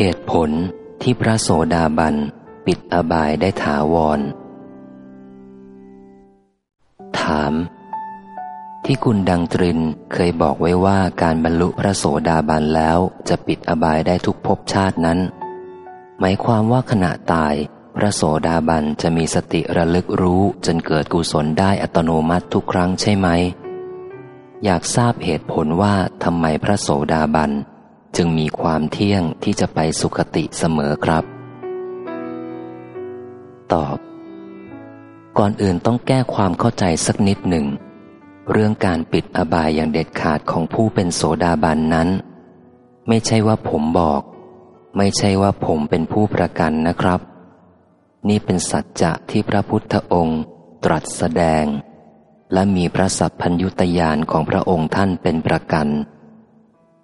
เหตุผลที่พระโสดาบันปิดอบายได้ถาวร ถาม ที่คุณดังตรินเคยบอกไว้ว่าการบรรลุพระโสดาบันแล้วจะปิดอบายได้ทุกภพชาตินั้น หมายความว่าขณะตาย พระโสดาบันจะมีสติระลึกรู้จนเกิดกุศลได้อัตโนมัติทุกครั้งใช่ไหม อยากทราบเหตุผลว่าทำไมพระโสดาบัน จึงมีความเที่ยงที่จะไปสุคติเสมอครับ ตอบ ก่อนอื่นต้องแก้ความเข้าใจสักนิดหนึ่ง เรื่องการปิดอบายอย่างเด็ดขาดของผู้เป็นโสดาบันนั้น ไม่ใช่ว่าผมบอก ไม่ใช่ว่าผมเป็นผู้ประกันนะครับ นี่เป็นสัจจะที่พระพุทธองค์ตรัสแสดง และมีพระสัพพัญยุตยานของพระองค์ท่านเป็นประกัน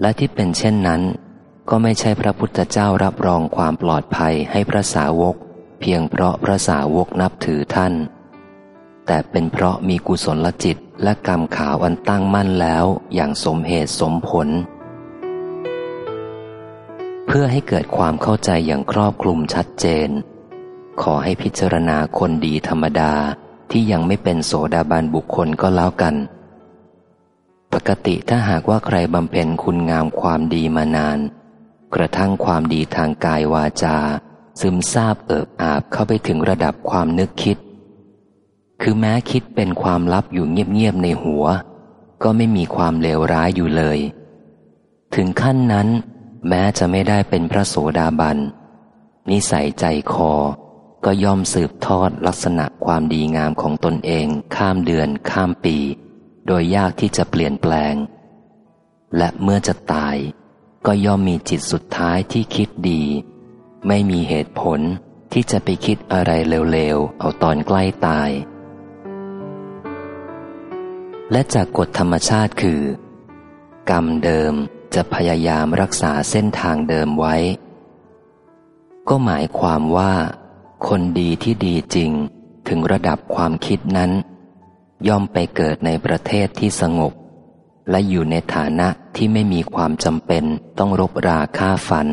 และที่เป็นเช่นนั้น ก็ไม่ใช่พระพุทธเจ้ารับรองความปลอดภัยให้พระสาวก เพียงเพราะพระสาวกนับถือท่าน แต่เป็นเพราะมีกุศลจิตและกรรมขาวอันตั้งมั่นแล้วอย่างสมเหตุสมผล เพื่อให้เกิดความเข้าใจอย่างครอบคลุมชัดเจน ขอให้พิจารณาคนดีธรรมดาที่ยังไม่เป็นโสดาบันบุคคลก็แล้วกัน กติถ้าหากว่าใครบำเพ็ญคุณงามความดีมานาน กระทั่งความดีทางกายวาจา ซึมซาบเอิบอาบเข้าไปถึงระดับความนึกคิด คือแม้คิดเป็นความลับอยู่เงียบๆในหัว ก็ไม่มีความเลวร้ายอยู่เลย ถึงขั้นนั้น แม้จะไม่ได้เป็นพระโสดาบัน นิสัยใจคอ ก็ย่อมสืบทอดลักษณะความดีงามของตนเอง ข้ามเดือนข้ามปี โดยยากที่จะเปลี่ยนแปลง และเมื่อจะตาย ก็ย่อมมีจิตสุดท้ายที่คิดดี ไม่มีเหตุผลที่จะไปคิดอะไรเร็วๆ เอาตอนใกล้ตาย และจากกฎธรรมชาติคือ กรรมเดิมจะพยายามรักษาเส้นทางเดิมไว้ ก็หมายความว่า คนดีที่ดีจริงถึงระดับความคิดนั้น ย่อมไปเกิดในประเทศที่สงบ และอยู่ในฐานะที่ไม่มีความจำเป็นต้องรบราฆ่าฟัน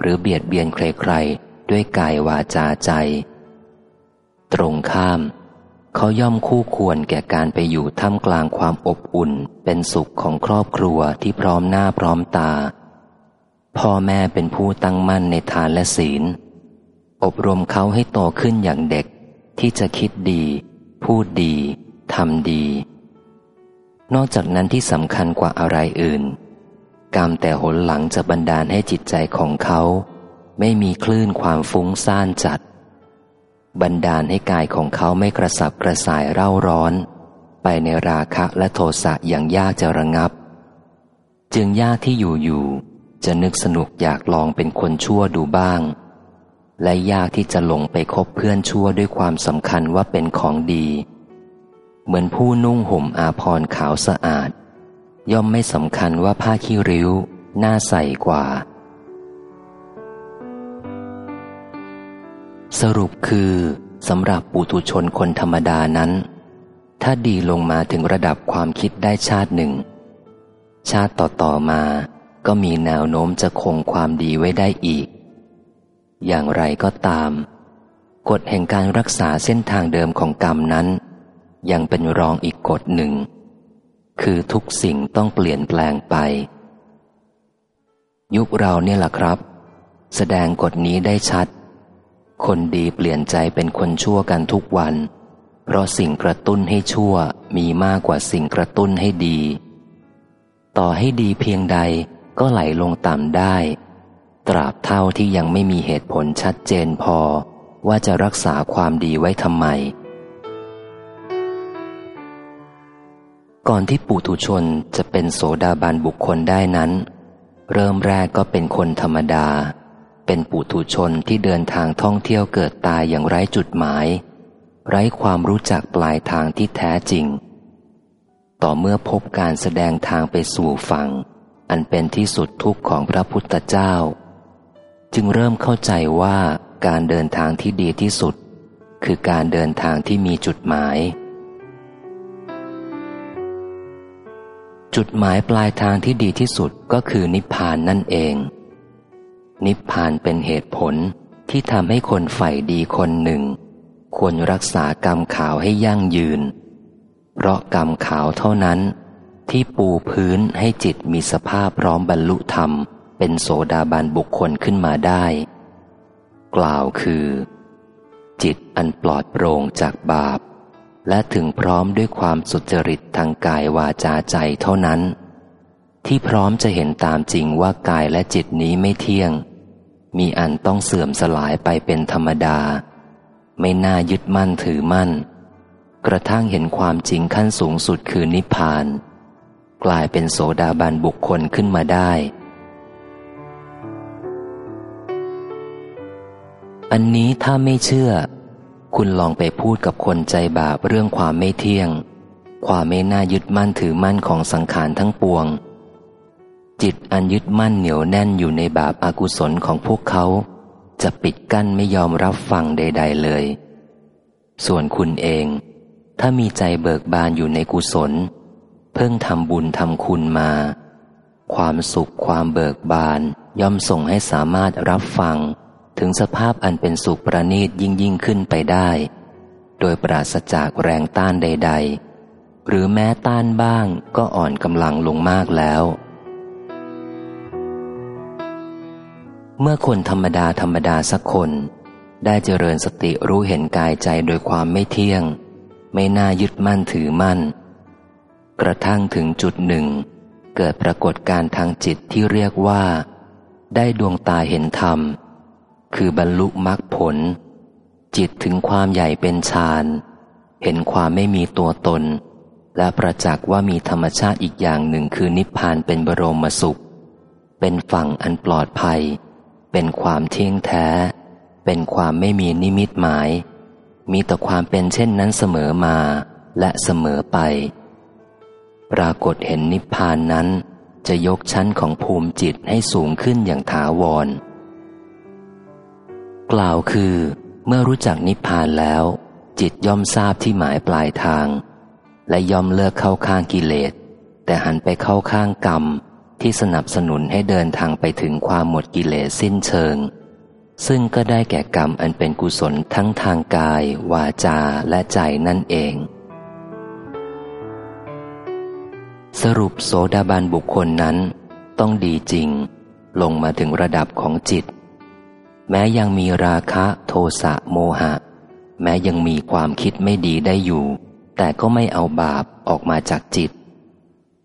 หรือเบียดเบียนใครๆ ด้วยกายวาจาใจ ตรงข้าม เขาย่อมคู่ควรแก่การไปอยู่ท่ามกลางความอบอุ่นเป็นสุขของครอบครัวที่พร้อมหน้าพร้อมตา พ่อแม่เป็นผู้ตั้งมั่นในทานและศีล อบรมเขาให้โตขึ้นอย่างเด็กที่จะคิดดี พูดดี ทำดี นอกจากนั้นที่สำคัญกว่าอะไรอื่นกรรมแต่หนหลังจะบันดาลให้จิตใจของเขา ไม่มีคลื่นความฟุ้งซ่านจัด บันดาลให้กายของเขาไม่กระสับกระส่ายเร่าร้อน ไปในราคะและโทสะอย่างยากจะระงับ จึงยากที่อยู่ๆจะนึกสนุกอยากลองเป็นคนชั่วดูบ้าง และยากที่จะหลงไปคบเพื่อนชั่วด้วยความสำคัญว่าเป็นของดี เหมือนผู้นุ่งห่มอาพรขาวสะอาด ย่อมไม่สำคัญว่าผ้าขี้ริ้วน่าใส่กว่า สรุปคือสำหรับปุถุชนคนธรรมดานั้น ถ้าดีลงมาถึงระดับความคิดได้ชาติหนึ่ง ชาติต่อๆมาก็มีแนวโน้มจะคงความดีไว้ได้อีก อย่างไรก็ตาม กฎแห่งการรักษาเส้นทางเดิมของกรรมนั้น ยังเป็นรองอีกกฎหนึ่ง คือทุกสิ่งต้องเปลี่ยนแปลงไป ยุคเราเนี่ยแหละครับ แสดงกฎนี้ได้ชัด คนดีเปลี่ยนใจเป็นคนชั่วกันทุกวัน เพราะสิ่งกระตุ้นให้ชั่วมีมากกว่าสิ่งกระตุ้นให้ดี ต่อให้ดีเพียงใดก็ไหลลงต่ำได้ ตราบเท่าที่ยังไม่มีเหตุผลชัดเจนพอว่าจะรักษาความดีไว้ทำไม ก่อนที่ปุถุชนจะเป็นโสดาบันบุคคลได้นั้น เริ่มแรกก็เป็นคนธรรมดา เป็นปุถุชนที่เดินทางท่องเที่ยวเกิดตายอย่างไร้จุดหมาย ไร้ความรู้จักปลายทางที่แท้จริง ต่อเมื่อพบการแสดงทางไปสู่ฝั่ง อันเป็นที่สุดทุกข์ของพระพุทธเจ้า จึงเริ่มเข้าใจว่าการเดินทางที่ดีที่สุด คือการเดินทางที่มีจุดหมาย จุดหมายปลายทางที่ดีที่สุดก็คือนิพพานนั่นเอง นิพพานเป็นเหตุผลที่ทำให้คนใฝ่ดีคนหนึ่ง ควรรักษากรรมขาวให้ยั่งยืน เพราะกรรมขาวเท่านั้น ที่ปูพื้นให้จิตมีสภาพพร้อมบรรลุธรรม เป็นโสดาบันบุคคลขึ้นมาได้ กล่าวคือ จิตอันปลอดโปร่งจากบาป และถึงพร้อมด้วยความสุจริตทางกายวาจาใจเท่านั้น ที่พร้อมจะเห็นตามจริงว่ากายและจิตนี้ไม่เที่ยง มีอันต้องเสื่อมสลายไปเป็นธรรมดา ไม่น่ายึดมั่นถือมั่น กระทั่งเห็นความจริงขั้นสูงสุดคือนิพพาน กลายเป็นโสดาบันบุคคลขึ้นมาได้ อันนี้ถ้าไม่เชื่อ คุณลองไปพูดกับคนใจบาปเรื่องความไม่เที่ยง ความไม่น่ายึดมั่นถือมั่นของสังขารทั้งปวง จิตอันยึดมั่นเหนียวแน่นอยู่ในบาปอากุศลของพวกเขา จะปิดกั้นไม่ยอมรับฟังใด ๆเลย ส่วนคุณเอง ถ้ามีใจเบิกบานอยู่ในกุศล เพิ่งทำบุญทำคุณมา ความสุขความเบิกบานย่อมส่งให้สามารถรับฟัง ถึงสภาพอันเป็นสุขประณีตยิ่งยิ่งขึ้นไปได้ โดยปราศจากแรงต้านใด ๆ หรือแม้ต้านบ้างก็อ่อนกำลังลงมากแล้ว เมื่อคนธรรมดาธรรมดาสักคน ได้เจริญสติรู้เห็นกายใจโดยความไม่เที่ยง ไม่น่ายึดมั่นถือมั่น กระทั่งถึงจุดหนึ่ง เกิดปรากฏการทางจิตที่เรียกว่า ได้ดวงตาเห็นธรรม คือบรรลุมรรคผล จิตถึงความใหญ่เป็นฌานเห็นความไม่มีตัวตน และประจักษ์ว่ามีธรรมชาติอีกอย่างหนึ่งคือนิพพานเป็นบรมสุข เป็นฝั่งอันปลอดภัย เป็นความเที่ยงแท้ เป็นความไม่มีนิมิตหมาย มีแต่ความเป็นเช่นนั้นเสมอมาและเสมอไป ปรากฏเห็นนิพพานนั้นจะยกชั้นของภูมิจิตให้สูงขึ้นอย่างถาวร กล่าวคือ เมื่อรู้จักนิพพานแล้ว จิตย่อมทราบที่หมายปลายทาง และย่อมเลิกเข้าข้างกิเลส แต่หันไปเข้าข้างกรรม ที่สนับสนุนให้เดินทางไปถึงความหมดกิเลสสิ้นเชิง ซึ่งก็ได้แก่กรรมอันเป็นกุศลทั้งทางกาย วาจาและใจนั่นเอง สรุปโสดาบันบุคคลนั้น ต้องดีจริง ลงมาถึงระดับของจิต แม้ยังมีราคะโทสะโมหะ แม้ยังมีความคิดไม่ดีได้อยู่ แต่ก็ไม่เอาบาปออกมาจากจิต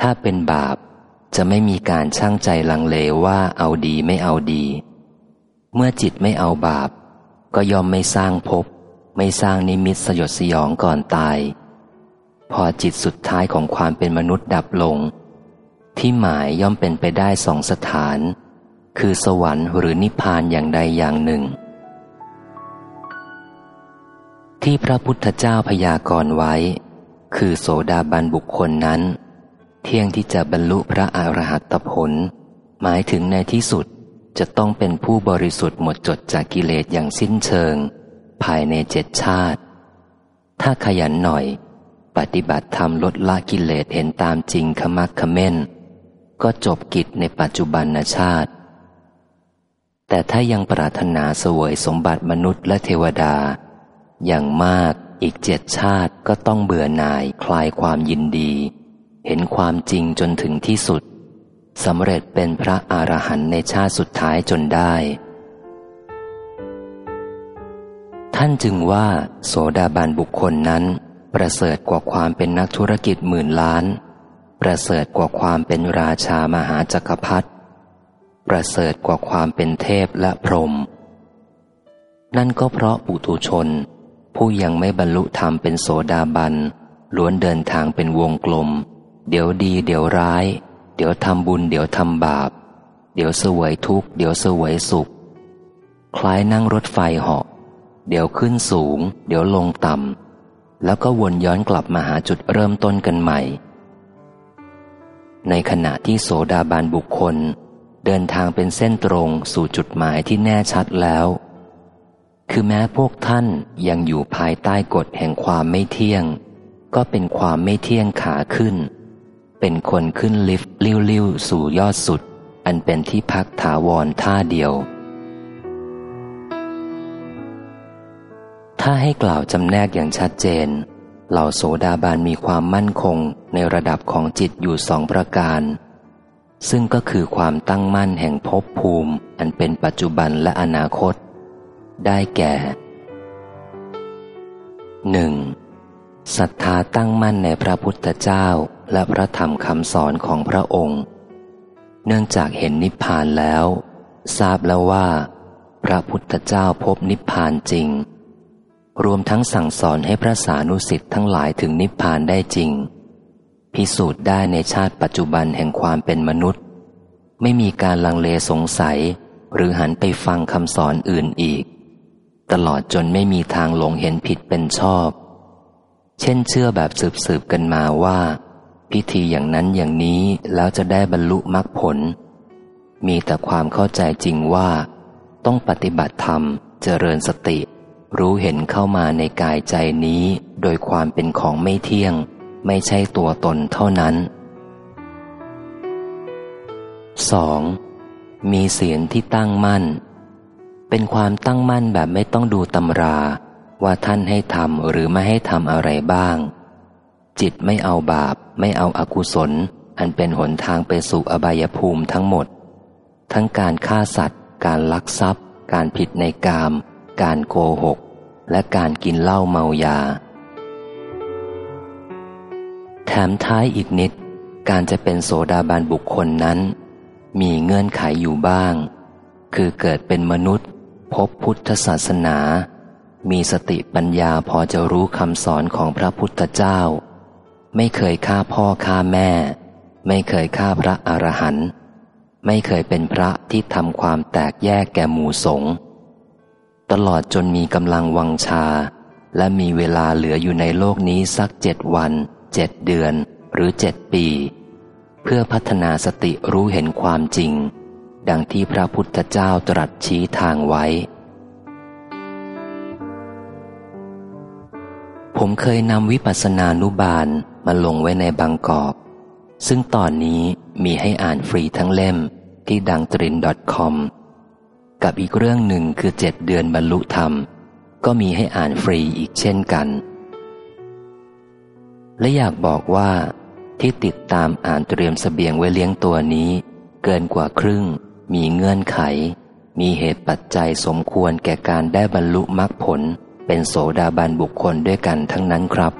ถ้าเป็นบาปจะไม่มีการช่างใจลังเลว่าเอาดีไม่เอาดี เมื่อจิตไม่เอาบาป ก็ยอมไม่สร้างภพไม่สร้างนิมิตสยดสยองก่อนตาย พอจิตสุดท้ายของความเป็นมนุษย์ดับลง ที่หมายย่อมเป็นไปได้สองสถาน คือสวรรค์หรือนิพพานอย่างใดอย่างหนึ่ง ที่พระพุทธเจ้าพยากรณ์ไว้ คือโสดาบันบุคคลนั้น เที่ยงที่จะบรรลุพระอรหัตผล หมายถึงในที่สุดจะต้องเป็นผู้บริสุทธิ์หมดจดจากกิเลสอย่างสิ้นเชิง ภายในเจ็ดชาติ ถ้าขยันหน่อย ปฏิบัติธรรมลดละกิเลสเห็นตามจริงขมักขม้น ก็จบกิจในปัจจุบันชาติ แต่ถ้ายังปรารถนาสวยสมบัติมนุษย์และเทวดา อย่างมากอีกเจ็ดชาติก็ต้องเบื่อหน่ายคลายความยินดี เห็นความจริงจนถึงที่สุดสำเร็จเป็นพระอรหันต์ในชาติสุดท้ายจนได้ ท่านจึงว่า โสดาบันบุคคลนั้น ประเสริฐกว่าความเป็นนักธุรกิจหมื่นล้าน ประเสริฐกว่าความเป็นราชามหาจักรพรรดิ ประเสริฐกว่าความเป็นเทพและพรหมนั่นก็เพราะปุถุชน ผู้ยังไม่บรรลุธรรมเป็นโสดาบัน ล้วนเดินทางเป็นวงกลม เดี๋ยวดี เดี๋ยวร้าย เดี๋ยวทำบุญ เดี๋ยวทำบาป เดี๋ยวสวยทุกข์ เดี๋ยวสวยสุข คล้ายนั่งรถไฟเหาะ เดี๋ยวขึ้นสูง เดี๋ยวลงต่ำ แล้วก็วนย้อนกลับมาหาจุดเริ่มต้นกันใหม่ ในขณะที่โสดาบานบุคคล เดินทางเป็นเส้นตรงสู่จุดหมายที่แน่ชัดแล้ว คือแม้พวกท่านยังอยู่ภายใต้กฎแห่งความไม่เที่ยง ก็เป็นความไม่เที่ยงขาขึ้น เป็นคนขึ้นลิฟต์ลิ้วๆสู่ยอดสุด อันเป็นที่พักถาวรท่าเดียว ถ้าให้กล่าวจำแนกอย่างชัดเจน เหล่าโสดาบันมีความมั่นคงในระดับของจิตอยู่สองประการ ซึ่งก็คือความตั้งมั่นแห่งภพภูมิ อันเป็นปัจจุบันและอนาคต ได้แก่หนึ่งศรัทธาตั้งมั่นในพระพุทธเจ้าและพระธรรมคำสอนของพระองค์ เนื่องจากเห็นนิพพานแล้ว ทราบแล้วว่า พระพุทธเจ้าพบนิพพานจริง รวมทั้งสั่งสอนให้พระสานุสิทธิ์ทั้งหลายถึงนิพพานได้จริง พิสูจน์ได้ในชาติปัจจุบันแห่งความเป็นมนุษย์ ไม่มีการลังเลสงสัย หรือหันไปฟังคำสอนอื่นอีก ตลอดจนไม่มีทางหลงเห็นผิดเป็นชอบ เช่นเชื่อแบบสืบๆกันมาว่า พิธีอย่างนั้นอย่างนี้แล้วจะได้บรรลุมรรคผล มีแต่ความเข้าใจจริงว่า ต้องปฏิบัติธรรมเจริญสติ รู้เห็นเข้ามาในกายใจนี้โดยความเป็นของไม่เที่ยง ไม่ใช่ตัวตนเท่านั้น 2. มีเสียงที่ตั้งมั่น เป็นความตั้งมั่นแบบไม่ต้องดูตำรา ว่าท่านให้ทำหรือไม่ให้ทำอะไรบ้าง จิตไม่เอาบาป ไม่เอาอากุศล อันเป็นหนทางไปสู่อบายภูมิทั้งหมด ทั้งการฆ่าสัตว์ การลักทรัพย์ การผิดในกาม การโกหก และการกินเหล้าเมายา ถมท้ายอีกนิด การจะเป็นโสดาบันบุคคลนั้น มีเงื่อนไขอยู่บ้าง คือเกิดเป็นมนุษย์ พบพุทธศาสนา มีสติปัญญาพอจะรู้คำสอนของพระพุทธเจ้า ไม่เคยฆ่าพ่อฆ่าแม่ ไม่เคยฆ่าพระอรหันต์ไม่เคยเป็นพระที่ทำความแตกแยกแก่หมู่สงฆ์ตลอดจนมีกำลังวังชา และมีเวลาเหลืออยู่ในโลกนี้สักเจ็ดวัน เจ็ดเดือนหรือเจ็ดปี เพื่อพัฒนาสติรู้เห็นความจริง ดังที่พระพุทธเจ้าตรัสชี้ทางไว้ ผมเคยนำวิปัสสนานุบาลมาลงไว้ในบางกอก ซึ่งตอนนี้มีให้อ่านฟรีทั้งเล่มที่ดังตริน .com กับอีกเรื่องหนึ่งคือเจ็ดเดือนบรรลุธรรม ก็มีให้อ่านฟรีอีกเช่นกัน และอยากบอกว่าที่ติดตามอ่านเตรียมสเสบียงไว้เลี้ยงตัวนี้ เกินกว่าครึ่ง มีเงื่อนไข มีเหตุปัจจัยสมควรแก่การได้บรรลุมรรคผล เป็นโสดาบันบุคคลด้วยกันทั้งนั้นครับ